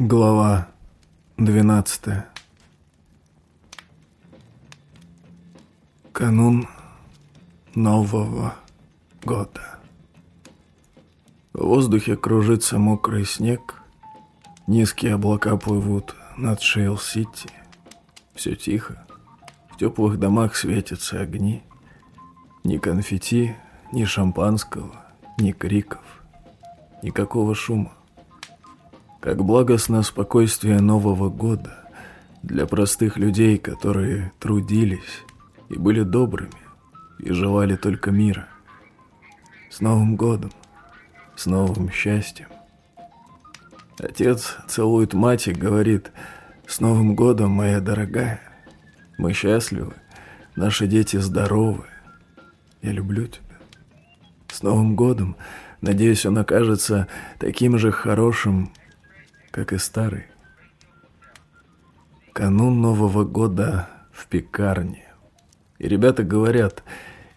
Глава 12 Канун Нового года. В воздухе кружится мокрый снег, низкие облака плывут над Шейл-Сити. Все тихо, в теплых домах светятся огни. Ни конфетти, ни шампанского, ни криков, никакого шума. Как благостно спокойствие Нового года для простых людей, которые трудились и были добрыми и желали только мира. С Новым годом, с новым счастьем. Отец целует мать и говорит, «С Новым годом, моя дорогая! Мы счастливы, наши дети здоровы. Я люблю тебя. С Новым годом! Надеюсь, он окажется таким же хорошим, как и старый. Канун Нового года в пекарне. И ребята говорят,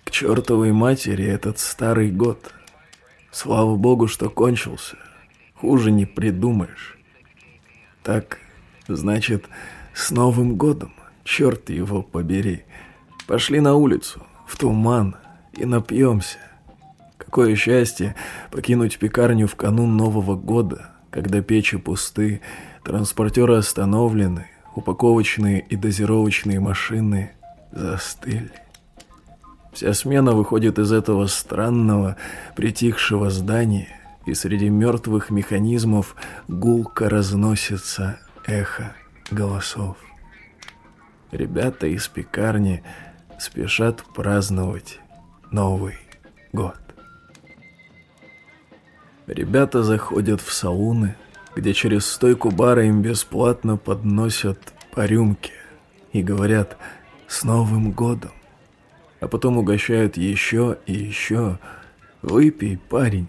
к чертовой матери этот старый год. Слава богу, что кончился. Хуже не придумаешь. Так, значит, с Новым годом, черт его побери. Пошли на улицу, в туман, и напьемся. Какое счастье покинуть пекарню в канун Нового года — когда печи пусты, транспортеры остановлены, упаковочные и дозировочные машины застыли. Вся смена выходит из этого странного, притихшего здания, и среди мертвых механизмов гулко разносится эхо голосов. Ребята из пекарни спешат праздновать Новый год. Ребята заходят в салуны, где через стойку бара им бесплатно подносят по рюмке и говорят «С Новым годом!», а потом угощают еще и еще. «Выпей, парень,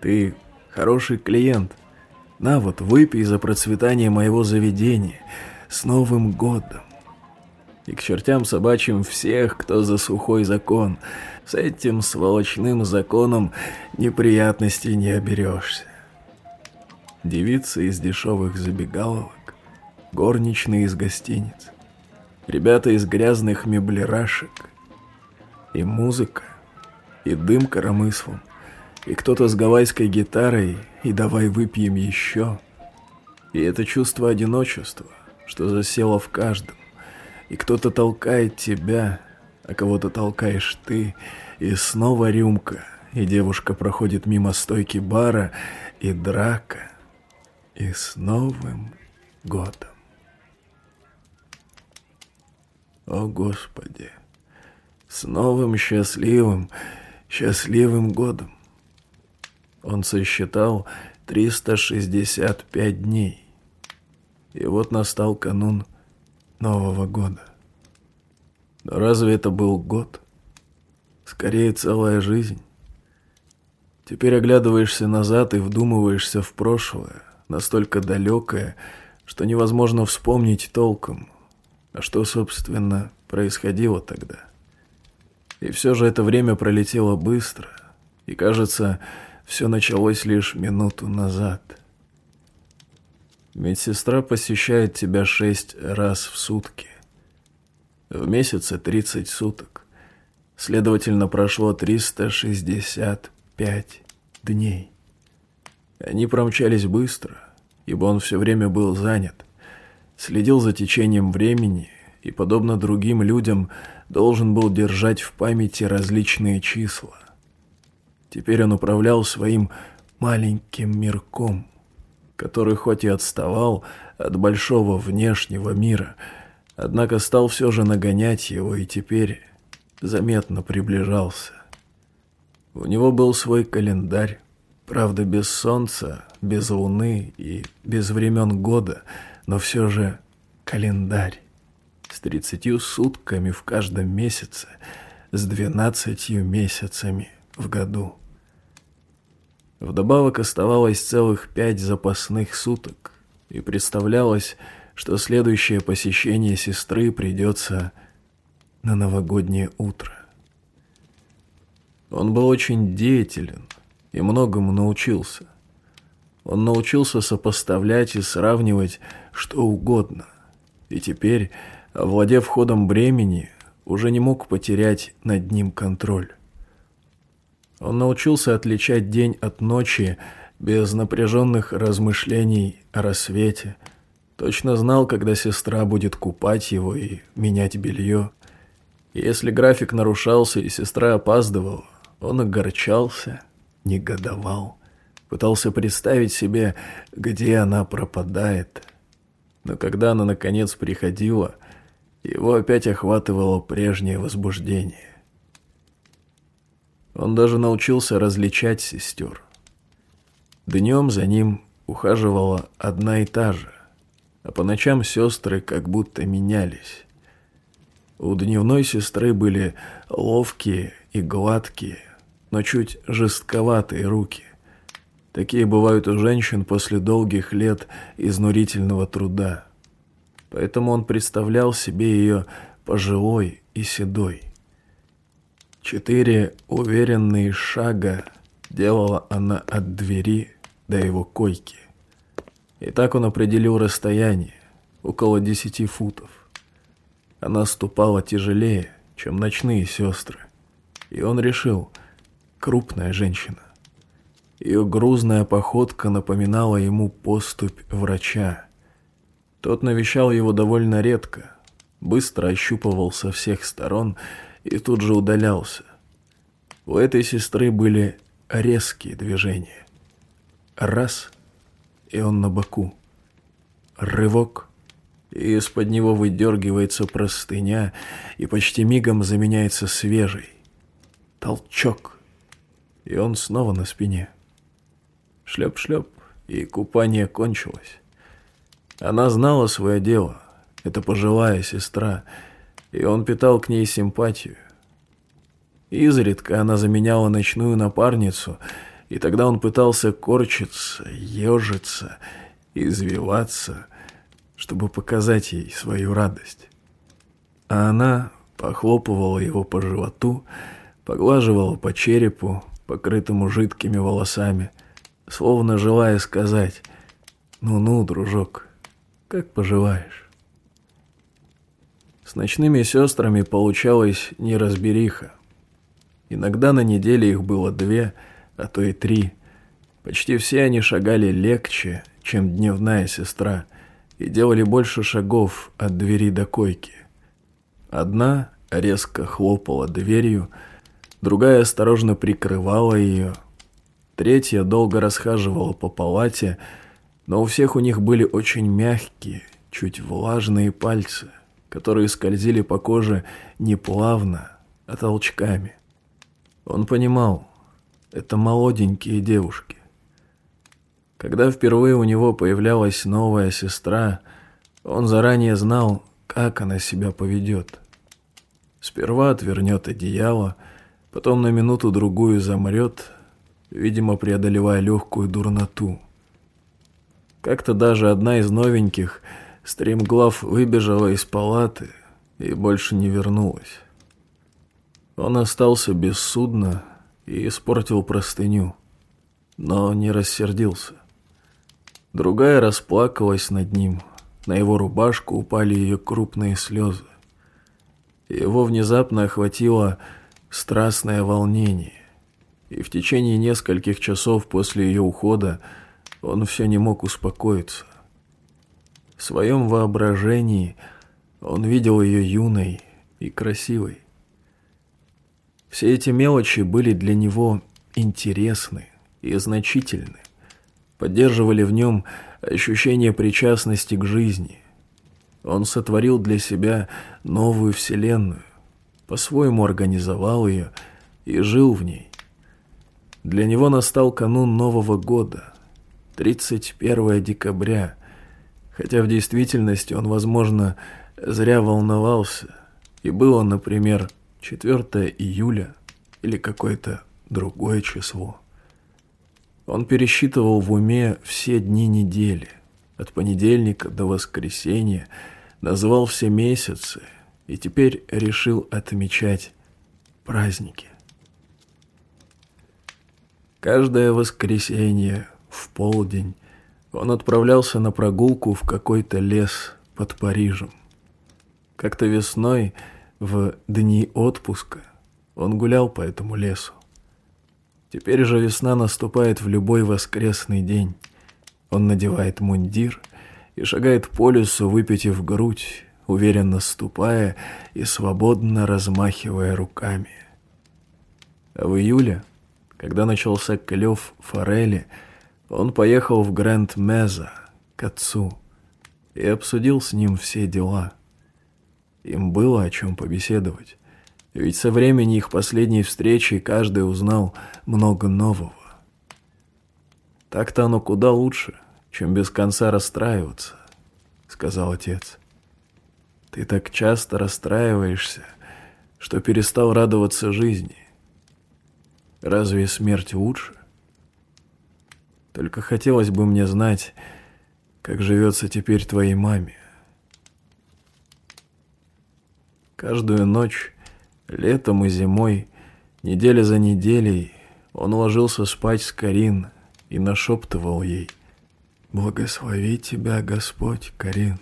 ты хороший клиент. На вот, выпей за процветание моего заведения. С Новым годом!» И к чертям собачьим всех, кто за сухой закон – с этим сволочным законом неприятностей не оберешься. Девицы из дешевых забегаловок, горничные из гостиниц, ребята из грязных меблерашек, и музыка, и дым коромыслом, и кто-то с гавайской гитарой, и давай выпьем еще. И это чувство одиночества, что засело в каждом, и кто-то толкает тебя, а кого-то толкаешь ты, и снова рюмка, и девушка проходит мимо стойки бара, и драка, и с Новым годом. О, Господи, с новым счастливым, счастливым годом. Он сосчитал 365 дней. И вот настал канун Нового года. Но разве это был год? Скорее, целая жизнь. Теперь оглядываешься назад и вдумываешься в прошлое, настолько далекое, что невозможно вспомнить толком, а что, собственно, происходило тогда. И все же это время пролетело быстро, и, кажется, все началось лишь минуту назад. Медсестра посещает тебя шесть раз в сутки. В месяце 30 суток. Следовательно, прошло 365 дней. Они промчались быстро, ибо он все время был занят, следил за течением времени и, подобно другим людям, должен был держать в памяти различные числа. Теперь он управлял своим маленьким мирком, который хоть и отставал от большого внешнего мира – Однако стал все же нагонять его и теперь заметно приближался. У него был свой календарь, правда без солнца, без луны и без времен года, но все же календарь с тридцатью сутками в каждом месяце, с двенадцатью месяцами в году. Вдобавок оставалось целых пять запасных суток, и представлялось, что следующее посещение сестры придется на новогоднее утро. Он был очень деятелен и многому научился. Он научился сопоставлять и сравнивать что угодно. И теперь, овладев ходом времени, уже не мог потерять над ним контроль. Он научился отличать день от ночи без напряженных размышлений о рассвете, точно знал, когда сестра будет купать его и менять белье. Если график нарушался и сестра опаздывала, он огорчался, негодовал, пытался представить себе, где она пропадает. Но когда она наконец приходила, его опять охватывало прежнее возбуждение. Он даже научился различать сестер. Днем за ним ухаживала одна и та же, а по ночам сестры как будто менялись. У дневной сестры были ловкие и гладкие, но чуть жестковатые руки. Такие бывают у женщин после долгих лет изнурительного труда. Поэтому он представлял себе ее пожилой и седой. Четыре уверенные шага делала она от двери до его койки. И так он определил расстояние, около десяти футов. Она ступала тяжелее, чем ночные сестры. И он решил, крупная женщина. Ее грузная походка напоминала ему поступь врача. Тот навещал его довольно редко, быстро ощупывал со всех сторон и тут же удалялся. У этой сестры были резкие движения. Раз, и он на боку. Рывок, и из-под него выдергивается простыня, и почти мигом заменяется свежей. Толчок, и он снова на спине. Шлеп-шлеп, и купание кончилось. Она знала свое дело, это пожилая сестра, и он питал к ней симпатию. Изредка она заменяла ночную напарницу, и тогда он пытался корчиться, ежиться, извиваться, чтобы показать ей свою радость. А она похлопывала его по животу, поглаживала по черепу, покрытому жидкими волосами, словно желая сказать «Ну-ну, дружок, как поживаешь?» С ночными сестрами получалась неразбериха. Иногда на неделе их было две, а то и три. Почти все они шагали легче, чем дневная сестра, и делали больше шагов от двери до койки. Одна резко хлопала дверью, другая осторожно прикрывала ее, третья долго расхаживала по палате, но у всех у них были очень мягкие, чуть влажные пальцы, которые скользили по коже не плавно, а толчками. Он понимал, это молоденькие девушки. Когда впервые у него появлялась новая сестра, он заранее знал, как она себя поведет. Сперва отвернет одеяло, потом на минуту-другую замрет, видимо, преодолевая легкую дурноту. Как-то даже одна из новеньких, стремглав, выбежала из палаты и больше не вернулась. Он остался бессудно и испортил простыню, но не рассердился. Другая расплакалась над ним, на его рубашку упали ее крупные слезы. Его внезапно охватило страстное волнение, и в течение нескольких часов после ее ухода он все не мог успокоиться. В своем воображении он видел ее юной и красивой. Все эти мелочи были для него интересны и значительны, поддерживали в нем ощущение причастности к жизни. Он сотворил для себя новую вселенную, по-своему организовал ее и жил в ней. Для него настал канун Нового года, 31 декабря, хотя в действительности он, возможно, зря волновался, и было, например, 4 июля или какое-то другое число. Он пересчитывал в уме все дни недели, от понедельника до воскресенья, назвал все месяцы и теперь решил отмечать праздники. Каждое воскресенье в полдень Он отправлялся на прогулку в какой-то лес под Парижем. Как-то весной, в дни отпуска, он гулял по этому лесу. Теперь же весна наступает в любой воскресный день. Он надевает мундир и шагает по лесу, выпитив грудь, уверенно ступая и свободно размахивая руками. А в июле, когда начался клев форели, он поехал в Гранд-Меза к отцу и обсудил с ним все дела. Им было о чем побеседовать, ведь со времени их последней встречи каждый узнал много нового. Так-то оно куда лучше, чем без конца расстраиваться, сказал отец. Ты так часто расстраиваешься, что перестал радоваться жизни. Разве смерть лучше? Только хотелось бы мне знать, как живется теперь твоей маме. Каждую ночь, летом и зимой, неделя за неделей, он ложился спать с Карин и нашептывал ей «Благослови тебя, Господь, Карин,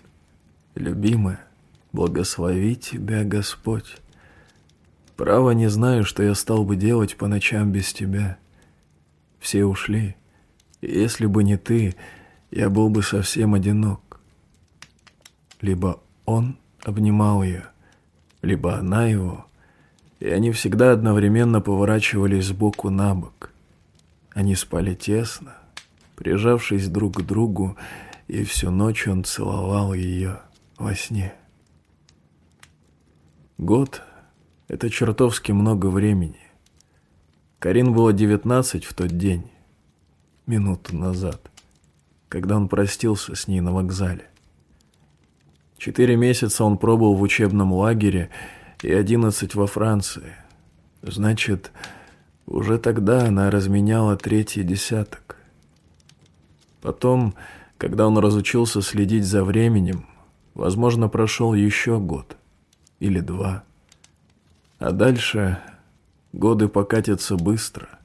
любимая, благослови тебя, Господь». Право не знаю, что я стал бы делать по ночам без тебя. Все ушли. Если бы не ты, я был бы совсем одинок. Либо он обнимал ее, либо она его, и они всегда одновременно поворачивались сбоку на бок. Они спали тесно, прижавшись друг к другу, и всю ночь он целовал ее во сне. Год это чертовски много времени. Карин было девятнадцать в тот день, минуту назад, когда он простился с ней на вокзале. Четыре месяца он пробыл в учебном лагере и одиннадцать во Франции. Значит, уже тогда она разменяла третий десяток. Потом, когда он разучился следить за временем, возможно, прошел еще год или два. А дальше годы покатятся быстро.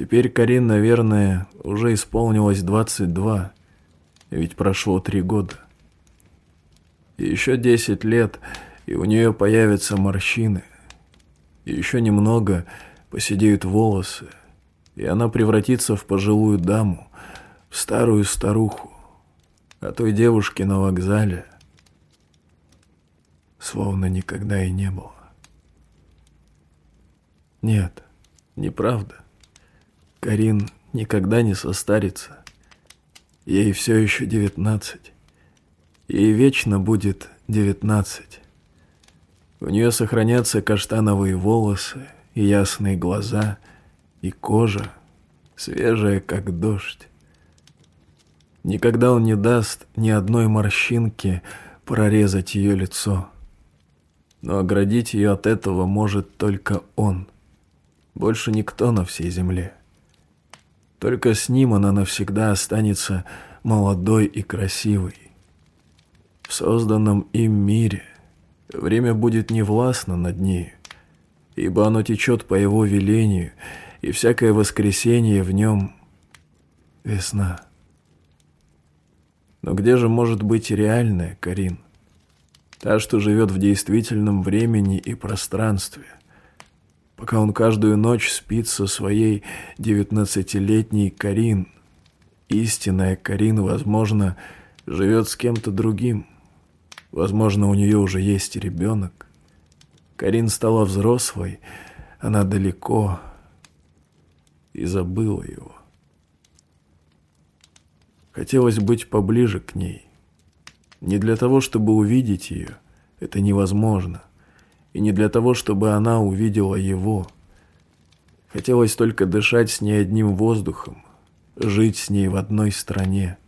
Теперь Карин, наверное, уже исполнилось 22, ведь прошло три года. Еще 10 лет, и у нее появятся морщины. И еще немного посидеют волосы, и она превратится в пожилую даму, в старую старуху, а той девушки на вокзале словно никогда и не было. Нет, неправда. Карин никогда не состарится. Ей все еще девятнадцать. Ей вечно будет девятнадцать. У нее сохранятся каштановые волосы и ясные глаза, и кожа, свежая, как дождь. Никогда он не даст ни одной морщинки прорезать ее лицо. Но оградить ее от этого может только он — больше никто на всей земле. Только с ним она навсегда останется молодой и красивой. В созданном им мире время будет невластно над ней, ибо оно течет по его велению, и всякое воскресенье в нем — весна. Но где же может быть реальная Карин? Та, что живет в действительном времени и пространстве, пока он каждую ночь спит со своей девятнадцатилетней Карин. Истинная Карин, возможно, живет с кем-то другим. Возможно, у нее уже есть ребенок. Карин стала взрослой, она далеко и забыла его. Хотелось быть поближе к ней. Не для того, чтобы увидеть ее, это невозможно и не для того, чтобы она увидела его. Хотелось только дышать с ней одним воздухом, жить с ней в одной стране.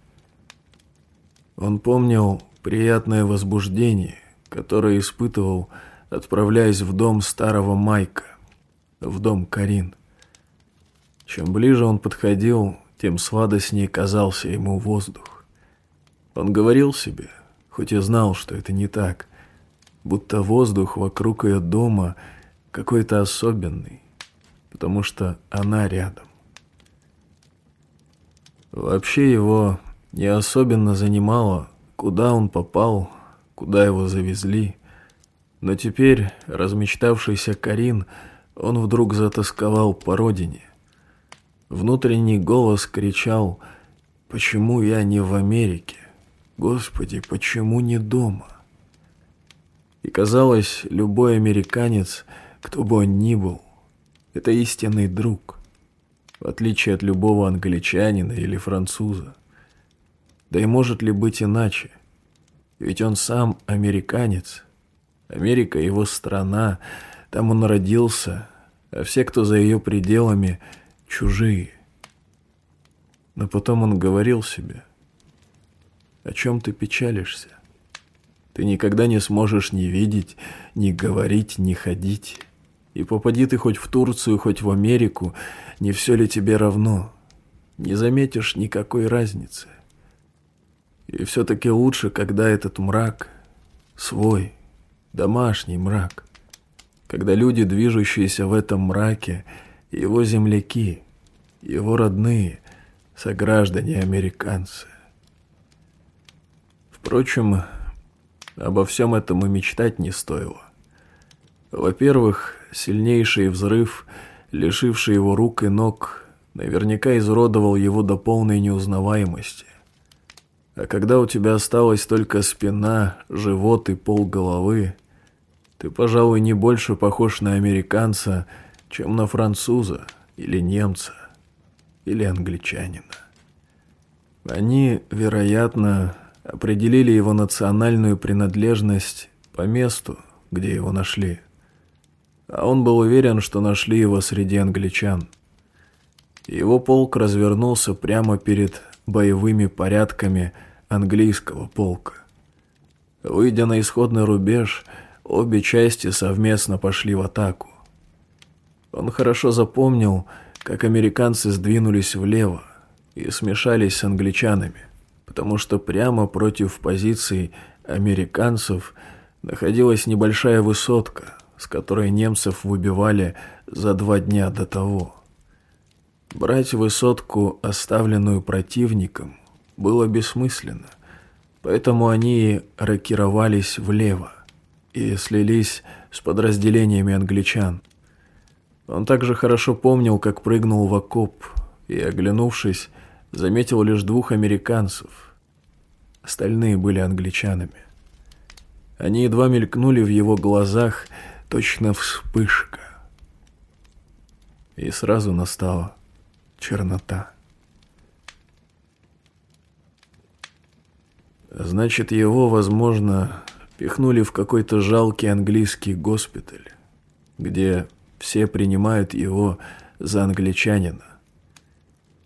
Он помнил приятное возбуждение, которое испытывал, отправляясь в дом старого Майка, в дом Карин. Чем ближе он подходил, тем сладостнее казался ему воздух. Он говорил себе, хоть и знал, что это не так, будто воздух вокруг ее дома какой-то особенный, потому что она рядом. Вообще его не особенно занимало, куда он попал, куда его завезли. Но теперь, размечтавшийся Карин, он вдруг затасковал по родине. Внутренний голос кричал «Почему я не в Америке? Господи, почему не дома?» И казалось, любой американец, кто бы он ни был, это истинный друг, в отличие от любого англичанина или француза. Да и может ли быть иначе? Ведь он сам американец. Америка его страна, там он родился, а все, кто за ее пределами, чужие. Но потом он говорил себе, о чем ты печалишься? Ты никогда не сможешь ни видеть, ни говорить, ни ходить. И попади ты хоть в Турцию, хоть в Америку, не все ли тебе равно? Не заметишь никакой разницы. И все-таки лучше, когда этот мрак свой, домашний мрак, когда люди, движущиеся в этом мраке, его земляки, его родные, сограждане-американцы. Впрочем, обо всем этом и мечтать не стоило. Во-первых, сильнейший взрыв, лишивший его рук и ног, наверняка изуродовал его до полной неузнаваемости. А когда у тебя осталась только спина, живот и пол головы, ты, пожалуй, не больше похож на американца, чем на француза или немца или англичанина. Они, вероятно, определили его национальную принадлежность по месту, где его нашли. А он был уверен, что нашли его среди англичан. Его полк развернулся прямо перед боевыми порядками английского полка. Выйдя на исходный рубеж, обе части совместно пошли в атаку. Он хорошо запомнил, как американцы сдвинулись влево и смешались с англичанами потому что прямо против позиций американцев находилась небольшая высотка, с которой немцев выбивали за два дня до того. Брать высотку, оставленную противником, было бессмысленно, поэтому они рокировались влево и слились с подразделениями англичан. Он также хорошо помнил, как прыгнул в окоп и, оглянувшись, заметил лишь двух американцев. Остальные были англичанами. Они едва мелькнули в его глазах, точно вспышка. И сразу настала чернота. Значит, его, возможно, пихнули в какой-то жалкий английский госпиталь, где все принимают его за англичанина.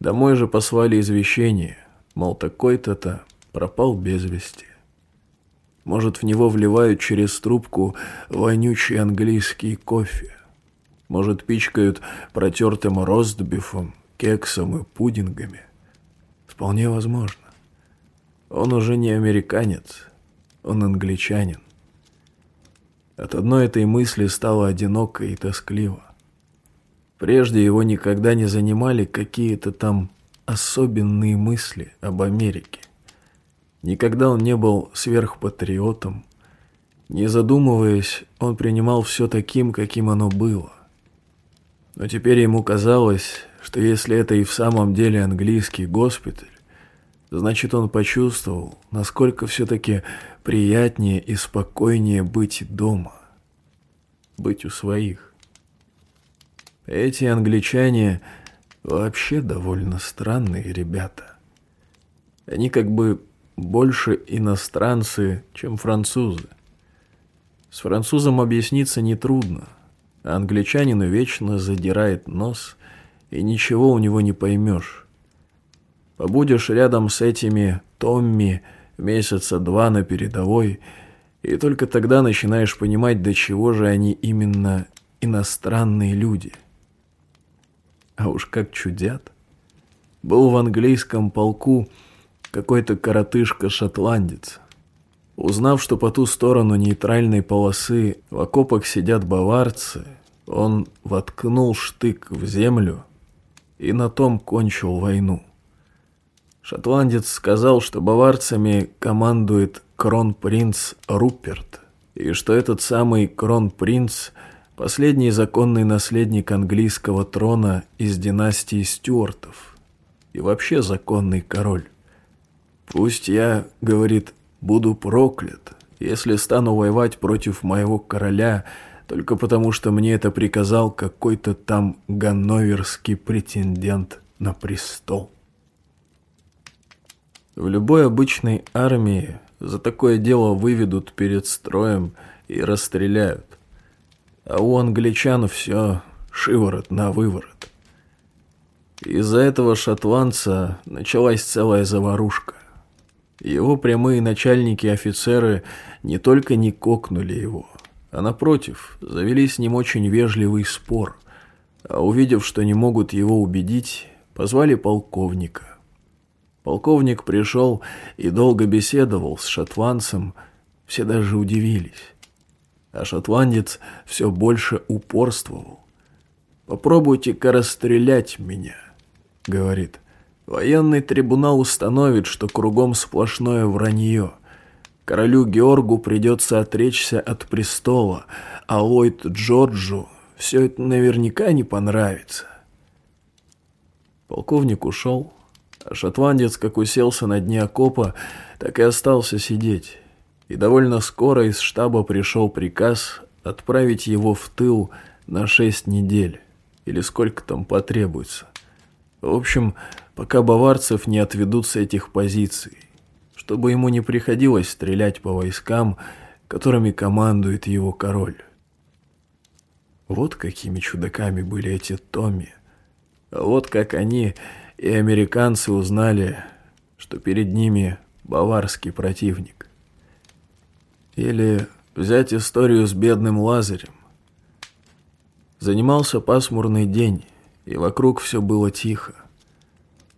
Домой же послали извещение, мол, такой-то-то пропал без вести. Может, в него вливают через трубку вонючий английский кофе. Может, пичкают протертым ростбифом, кексом и пудингами. Вполне возможно. Он уже не американец, он англичанин. От одной этой мысли стало одиноко и тоскливо. Прежде его никогда не занимали какие-то там особенные мысли об Америке. Никогда он не был сверхпатриотом. Не задумываясь, он принимал все таким, каким оно было. Но теперь ему казалось, что если это и в самом деле английский госпиталь, значит он почувствовал, насколько все-таки приятнее и спокойнее быть дома, быть у своих. Эти англичане вообще довольно странные ребята. Они как бы больше иностранцы, чем французы. С французом объясниться нетрудно, а англичанину вечно задирает нос, и ничего у него не поймешь. Побудешь рядом с этими Томми месяца два на передовой, и только тогда начинаешь понимать, до чего же они именно иностранные люди – а уж как чудят. Был в английском полку какой-то коротышка-шотландец. Узнав, что по ту сторону нейтральной полосы в окопах сидят баварцы, он воткнул штык в землю и на том кончил войну. Шотландец сказал, что баварцами командует кронпринц Руперт, и что этот самый кронпринц – последний законный наследник английского трона из династии Стюартов и вообще законный король. «Пусть я, — говорит, — буду проклят, если стану воевать против моего короля только потому, что мне это приказал какой-то там ганноверский претендент на престол». В любой обычной армии за такое дело выведут перед строем и расстреляют. А у англичан все шиворот на выворот. Из-за этого шотландца началась целая заварушка. Его прямые начальники-офицеры не только не кокнули его, а напротив, завели с ним очень вежливый спор, а увидев, что не могут его убедить, позвали полковника. Полковник пришел и долго беседовал с шотландцем, все даже удивились. А шотландец все больше упорствовал. «Попробуйте-ка расстрелять меня», — говорит. «Военный трибунал установит, что кругом сплошное вранье. Королю Георгу придется отречься от престола, а Ллойд Джорджу все это наверняка не понравится». Полковник ушел, шотландец как уселся на дне окопа, так и остался сидеть. И довольно скоро из штаба пришел приказ отправить его в тыл на шесть недель, или сколько там потребуется. В общем, пока баварцев не отведут с этих позиций, чтобы ему не приходилось стрелять по войскам, которыми командует его король. Вот какими чудаками были эти Томми. А вот как они и американцы узнали, что перед ними баварский противник. Или взять историю с бедным Лазарем. Занимался пасмурный день, и вокруг все было тихо.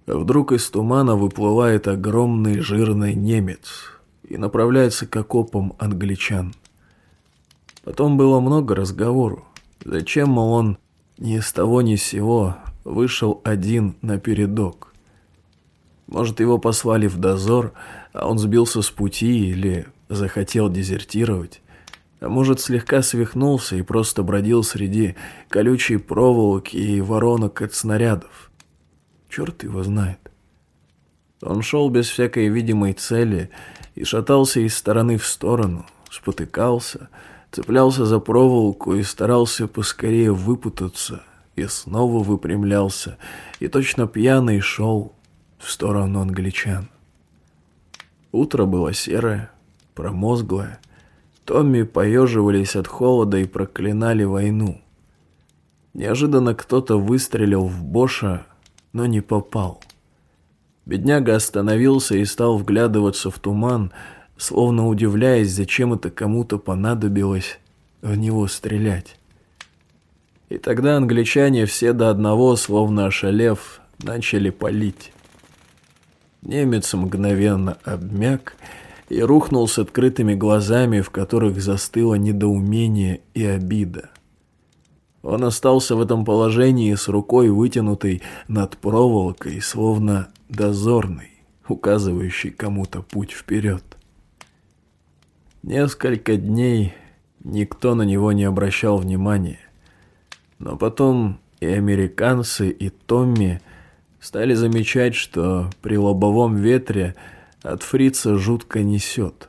А вдруг из тумана выплывает огромный жирный немец и направляется к окопам англичан. Потом было много разговору. Зачем, мол, он ни с того ни с сего вышел один на передок. Может, его послали в дозор, а он сбился с пути или захотел дезертировать. А может, слегка свихнулся и просто бродил среди колючей проволоки и воронок от снарядов. Черт его знает. Он шел без всякой видимой цели и шатался из стороны в сторону, спотыкался, цеплялся за проволоку и старался поскорее выпутаться и снова выпрямлялся, и точно пьяный шел в сторону англичан. Утро было серое, промозглое. Томми поеживались от холода и проклинали войну. Неожиданно кто-то выстрелил в Боша, но не попал. Бедняга остановился и стал вглядываться в туман, словно удивляясь, зачем это кому-то понадобилось в него стрелять. И тогда англичане все до одного, словно ошалев, начали палить. Немец мгновенно обмяк и рухнул с открытыми глазами, в которых застыло недоумение и обида. Он остался в этом положении с рукой вытянутой над проволокой, словно дозорный, указывающий кому-то путь вперед. Несколько дней никто на него не обращал внимания. Но потом и американцы, и Томми стали замечать, что при лобовом ветре от фрица жутко несет.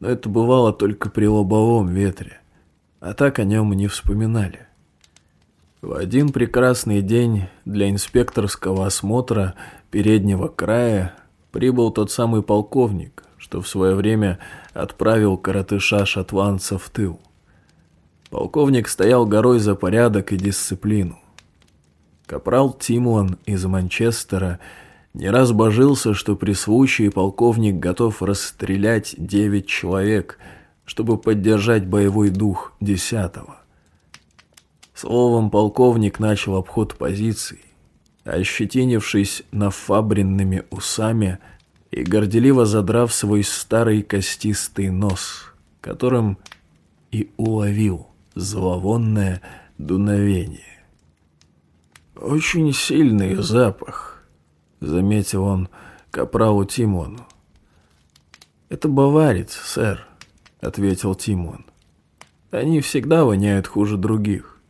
Но это бывало только при лобовом ветре, а так о нем не вспоминали. В один прекрасный день для инспекторского осмотра переднего края прибыл тот самый полковник, что в свое время отправил коротыша-шотландца в тыл. Полковник стоял горой за порядок и дисциплину. Капрал Тимлан из Манчестера не раз божился, что при случае полковник готов расстрелять девять человек, чтобы поддержать боевой дух десятого. Словом, полковник начал обход позиций, ощетинившись нафабренными усами и горделиво задрав свой старый костистый нос, которым и уловил зловонное дуновение. «Очень сильный запах», — заметил он, капралу Тимону. «Это баварец, сэр», — ответил Тимон. «Они всегда воняют хуже других».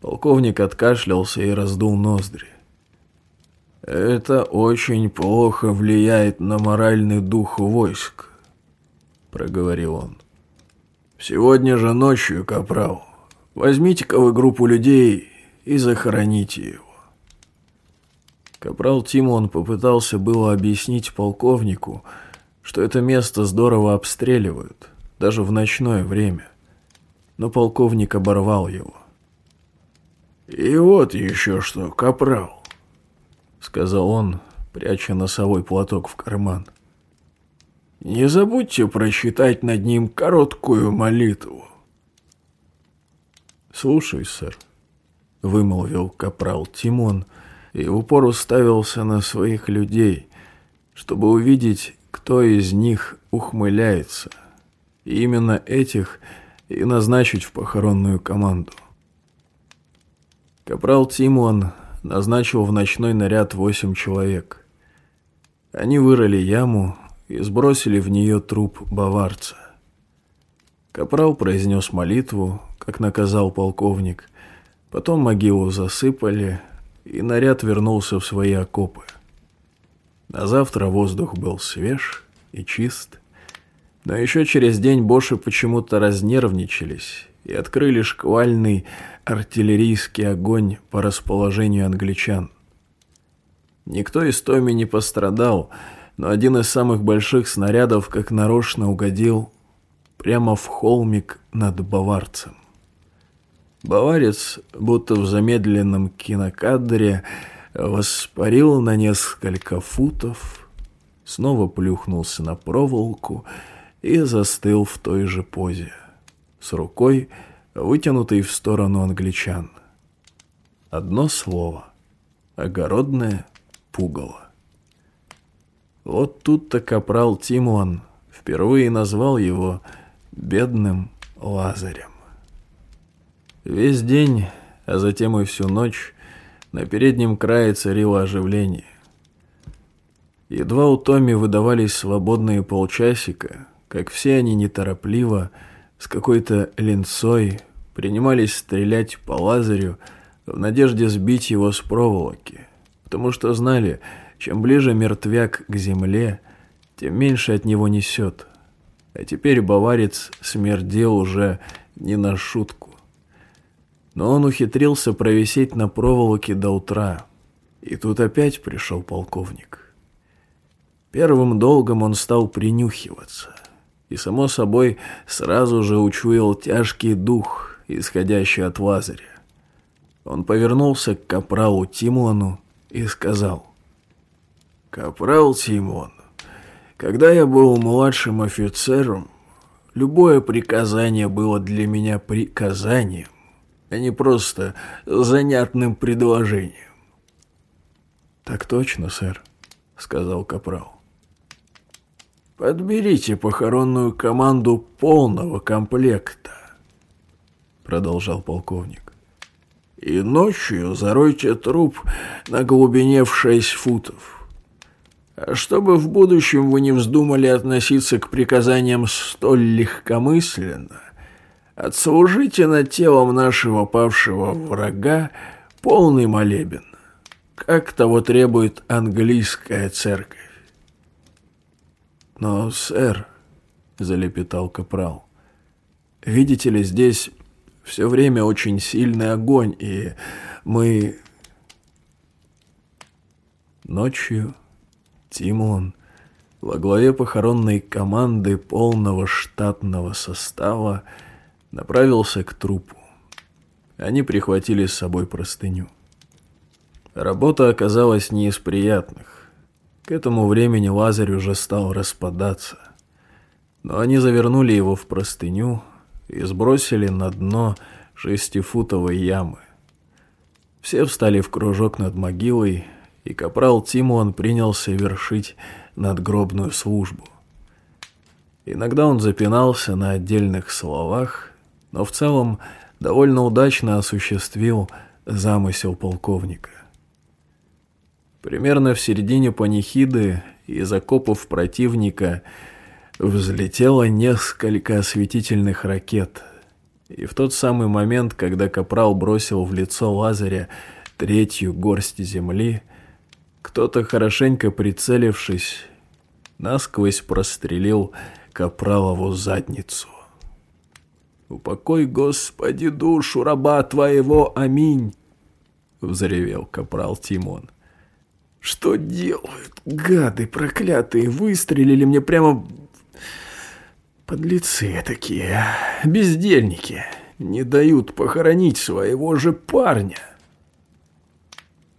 Полковник откашлялся и раздул ноздри. «Это очень плохо влияет на моральный дух войск», — проговорил он. «Сегодня же ночью, капрал, возьмите-ка вы группу людей и захороните его». Капрал Тимон попытался было объяснить полковнику, что это место здорово обстреливают, даже в ночное время. Но полковник оборвал его. «И вот еще что, капрал», — сказал он, пряча носовой платок в карман. «Не забудьте прочитать над ним короткую молитву». «Слушай, сэр», — вымолвил капрал Тимон, — и в упор уставился на своих людей, чтобы увидеть, кто из них ухмыляется. И именно этих и назначить в похоронную команду. Капрал Тимуан назначил в ночной наряд восемь человек. Они вырыли яму и сбросили в нее труп баварца. Капрал произнес молитву, как наказал полковник, потом могилу засыпали, и наряд вернулся в свои окопы. На завтра воздух был свеж и чист, но еще через день Боши почему-то разнервничались и открыли шквальный артиллерийский огонь по расположению англичан. Никто из Томи не пострадал, но один из самых больших снарядов как нарочно угодил прямо в холмик над баварцем. Баварец, будто в замедленном кинокадре, воспарил на несколько футов, снова плюхнулся на проволоку и застыл в той же позе, с рукой, вытянутой в сторону англичан. Одно слово — огородное пугало. Вот тут-то капрал Тимуан впервые назвал его бедным Лазарем. Весь день, а затем и всю ночь, на переднем крае царило оживление. Едва у Томми выдавались свободные полчасика, как все они неторопливо, с какой-то линцой, принимались стрелять по Лазарю в надежде сбить его с проволоки, потому что знали, чем ближе мертвяк к земле, тем меньше от него несет. А теперь баварец смердел уже не на шутку но он ухитрился провисеть на проволоке до утра. И тут опять пришел полковник. Первым долгом он стал принюхиваться. И, само собой, сразу же учуял тяжкий дух, исходящий от Лазаря. Он повернулся к капралу Тимону и сказал. «Капрал Тимон, когда я был младшим офицером, любое приказание было для меня приказанием а не просто занятным предложением. «Так точно, сэр», — сказал Капрал. «Подберите похоронную команду полного комплекта», — продолжал полковник. «И ночью заройте труп на глубине в шесть футов. А чтобы в будущем вы не вздумали относиться к приказаниям столь легкомысленно, Отслужите над телом нашего павшего врага полный молебен, как того требует английская церковь. Но, сэр, — залепетал капрал, — видите ли, здесь все время очень сильный огонь, и мы... Ночью Тимон во главе похоронной команды полного штатного состава направился к трупу. Они прихватили с собой простыню. Работа оказалась не из приятных. К этому времени Лазарь уже стал распадаться. Но они завернули его в простыню и сбросили на дно шестифутовой ямы. Все встали в кружок над могилой, и капрал Тимуан принялся вершить надгробную службу. Иногда он запинался на отдельных словах, но в целом довольно удачно осуществил замысел полковника. Примерно в середине панихиды из окопов противника взлетело несколько осветительных ракет. И в тот самый момент, когда Капрал бросил в лицо Лазаря третью горсть земли, кто-то, хорошенько прицелившись, насквозь прострелил Капралову задницу. «Упокой, Господи, душу раба твоего, аминь!» — взревел капрал Тимон. «Что делают, гады проклятые? Выстрелили мне прямо... Подлецы такие, бездельники, не дают похоронить своего же парня!»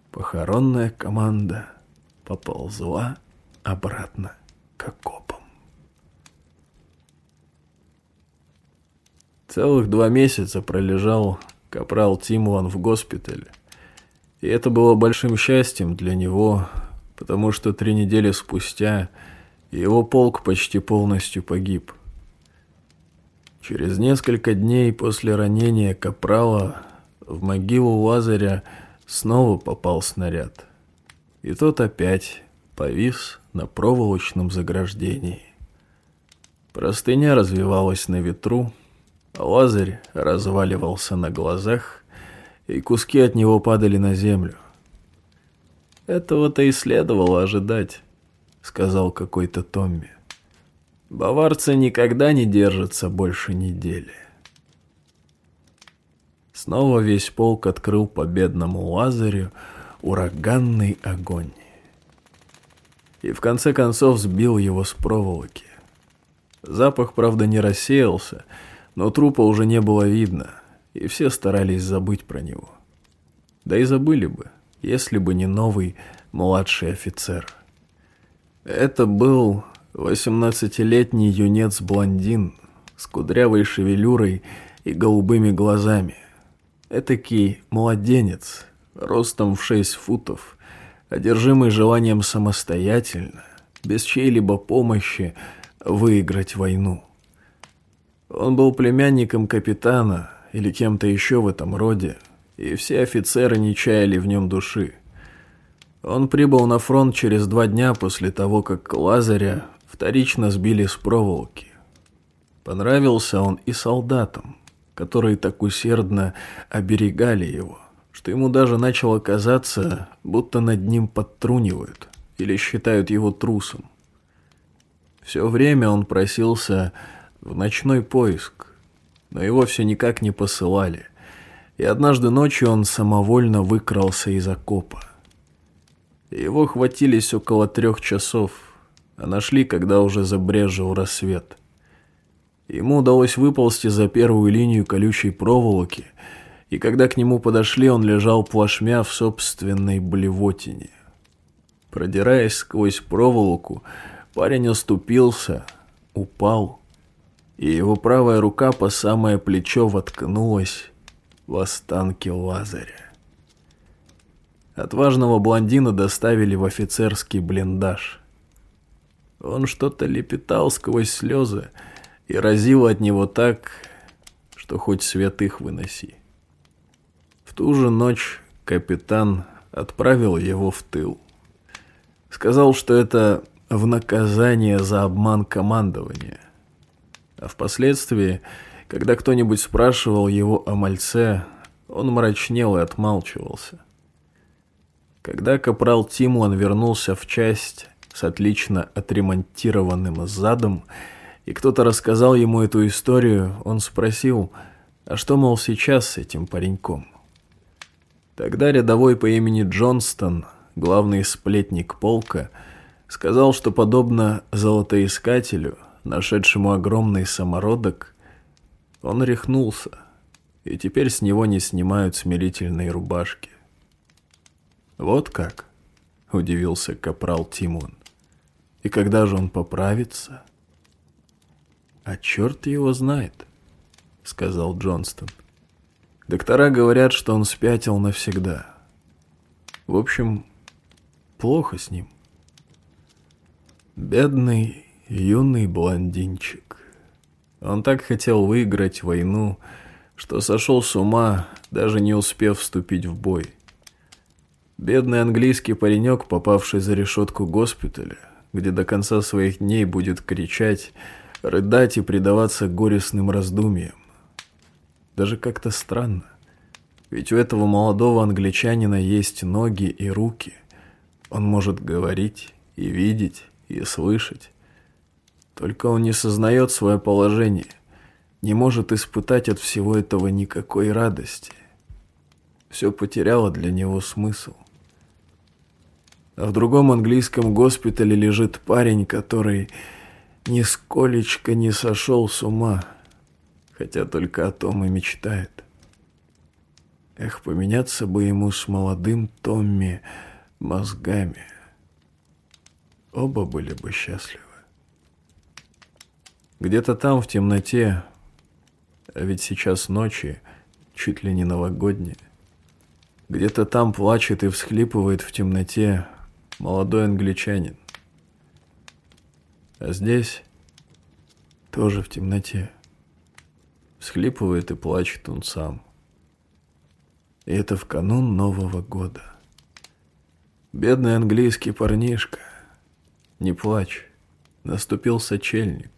Похоронная команда поползла обратно к окопам. Целых два месяца пролежал капрал Тимуан в госпитале. И это было большим счастьем для него, потому что три недели спустя его полк почти полностью погиб. Через несколько дней после ранения капрала в могилу Лазаря снова попал снаряд. И тот опять повис на проволочном заграждении. Простыня развивалась на ветру, Лазарь разваливался на глазах, и куски от него падали на землю. «Этого-то и следовало ожидать», — сказал какой-то Томми. «Баварцы никогда не держатся больше недели». Снова весь полк открыл победному Лазарю ураганный огонь. И в конце концов сбил его с проволоки. Запах, правда, не рассеялся, — но трупа уже не было видно, и все старались забыть про него. Да и забыли бы, если бы не новый младший офицер. Это был восемнадцатилетний юнец-блондин с кудрявой шевелюрой и голубыми глазами. Этакий младенец, ростом в шесть футов, одержимый желанием самостоятельно, без чьей-либо помощи, выиграть войну. Он был племянником капитана или кем-то еще в этом роде, и все офицеры не чаяли в нем души. Он прибыл на фронт через два дня после того, как Лазаря вторично сбили с проволоки. Понравился он и солдатам, которые так усердно оберегали его, что ему даже начало казаться, будто над ним подтрунивают или считают его трусом. Все время он просился в ночной поиск, но его все никак не посылали, и однажды ночью он самовольно выкрался из окопа. Его хватились около трех часов, а нашли, когда уже забрежил рассвет. Ему удалось выползти за первую линию колючей проволоки, и когда к нему подошли, он лежал плашмя в собственной блевотине. Продираясь сквозь проволоку, парень оступился, упал и его правая рука по самое плечо воткнулась в останки Лазаря. Отважного блондина доставили в офицерский блиндаж. Он что-то лепетал сквозь слезы и разил от него так, что хоть святых выноси. В ту же ночь капитан отправил его в тыл. Сказал, что это в наказание за обман командования. А впоследствии, когда кто-нибудь спрашивал его о мальце, он мрачнел и отмалчивался. Когда капрал Тимуан вернулся в часть с отлично отремонтированным задом, и кто-то рассказал ему эту историю, он спросил, а что, мол, сейчас с этим пареньком? Тогда рядовой по имени Джонстон, главный сплетник полка, сказал, что подобно золотоискателю, нашедшему огромный самородок, он рехнулся, и теперь с него не снимают смирительные рубашки. «Вот как?» — удивился капрал Тимон. «И когда же он поправится?» «А черт его знает», — сказал Джонстон. «Доктора говорят, что он спятил навсегда. В общем, плохо с ним. Бедный юный блондинчик. Он так хотел выиграть войну, что сошел с ума, даже не успев вступить в бой. Бедный английский паренек, попавший за решетку госпиталя, где до конца своих дней будет кричать, рыдать и предаваться горестным раздумьям. Даже как-то странно. Ведь у этого молодого англичанина есть ноги и руки. Он может говорить и видеть и слышать. Только он не сознает свое положение, не может испытать от всего этого никакой радости. Все потеряло для него смысл. А в другом английском госпитале лежит парень, который нисколечко не сошел с ума, хотя только о том и мечтает. Эх, поменяться бы ему с молодым Томми мозгами. Оба были бы счастливы. Где-то там, в темноте, а ведь сейчас ночи, чуть ли не новогодние, где-то там плачет и всхлипывает в темноте молодой англичанин. А здесь тоже в темноте. Всхлипывает и плачет он сам. И это в канун Нового года. Бедный английский парнишка. Не плачь. Наступил сочельник.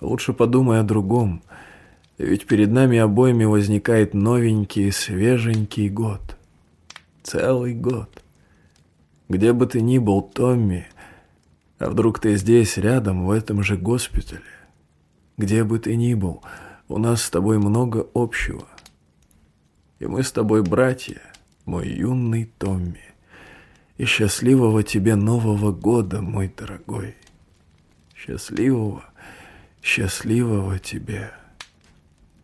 Лучше подумай о другом. Ведь перед нами обоими возникает новенький, свеженький год. Целый год. Где бы ты ни был, Томми, а вдруг ты здесь, рядом, в этом же госпитале. Где бы ты ни был, у нас с тобой много общего. И мы с тобой братья, мой юный Томми. И счастливого тебе Нового года, мой дорогой. Счастливого, счастливого тебе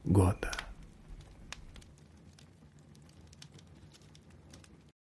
года.